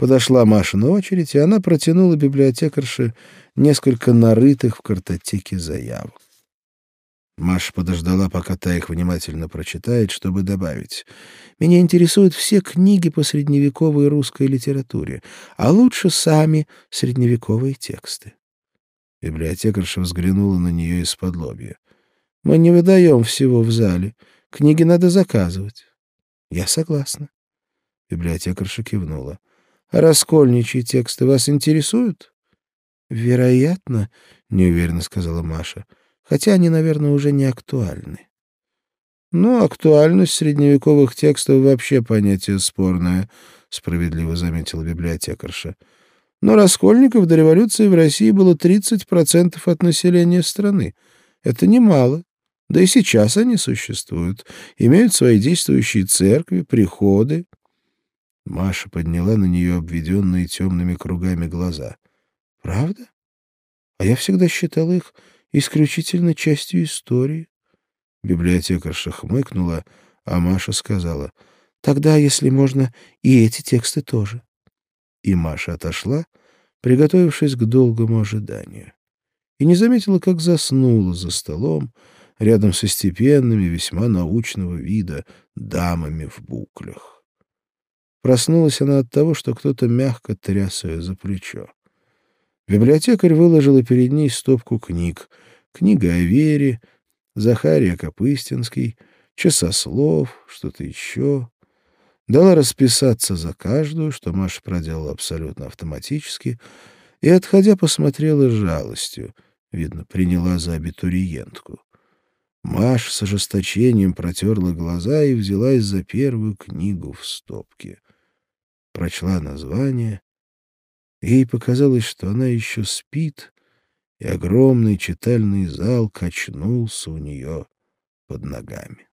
Подошла Машина очередь, и она протянула библиотекарше несколько нарытых в картотеке заявок. Маша подождала, пока та их внимательно прочитает, чтобы добавить. «Меня интересуют все книги по средневековой русской литературе, а лучше сами средневековые тексты». Библиотекарша взглянула на нее из-под лобья. «Мы не выдаем всего в зале. Книги надо заказывать». «Я согласна». Библиотекарша кивнула. «А раскольничьи тексты вас интересуют?» «Вероятно», — неуверенно сказала Маша, — хотя они, наверное, уже не актуальны. «Ну, актуальность средневековых текстов вообще понятие спорное», — справедливо заметила библиотекарша. «Но раскольников до революции в России было 30% от населения страны. Это немало. Да и сейчас они существуют, имеют свои действующие церкви, приходы». Маша подняла на нее обведенные темными кругами глаза. «Правда? А я всегда считала их исключительно частью истории. Библиотекарша хмыкнула, а Маша сказала, «Тогда, если можно, и эти тексты тоже». И Маша отошла, приготовившись к долгому ожиданию, и не заметила, как заснула за столом рядом со степенными, весьма научного вида дамами в буклях. Проснулась она от того, что кто-то мягко тряс ее за плечо. Библиотекарь выложила перед ней стопку книг. Книга о вере, Захария Копыстинский, Часослов, что-то еще. Дала расписаться за каждую, что Маша проделала абсолютно автоматически, и, отходя, посмотрела с жалостью. Видно, приняла за абитуриентку. Маш с ожесточением протерла глаза и взялась за первую книгу в стопке. Прочла название Ей показалось, что она еще спит, и огромный читальный зал качнулся у нее под ногами.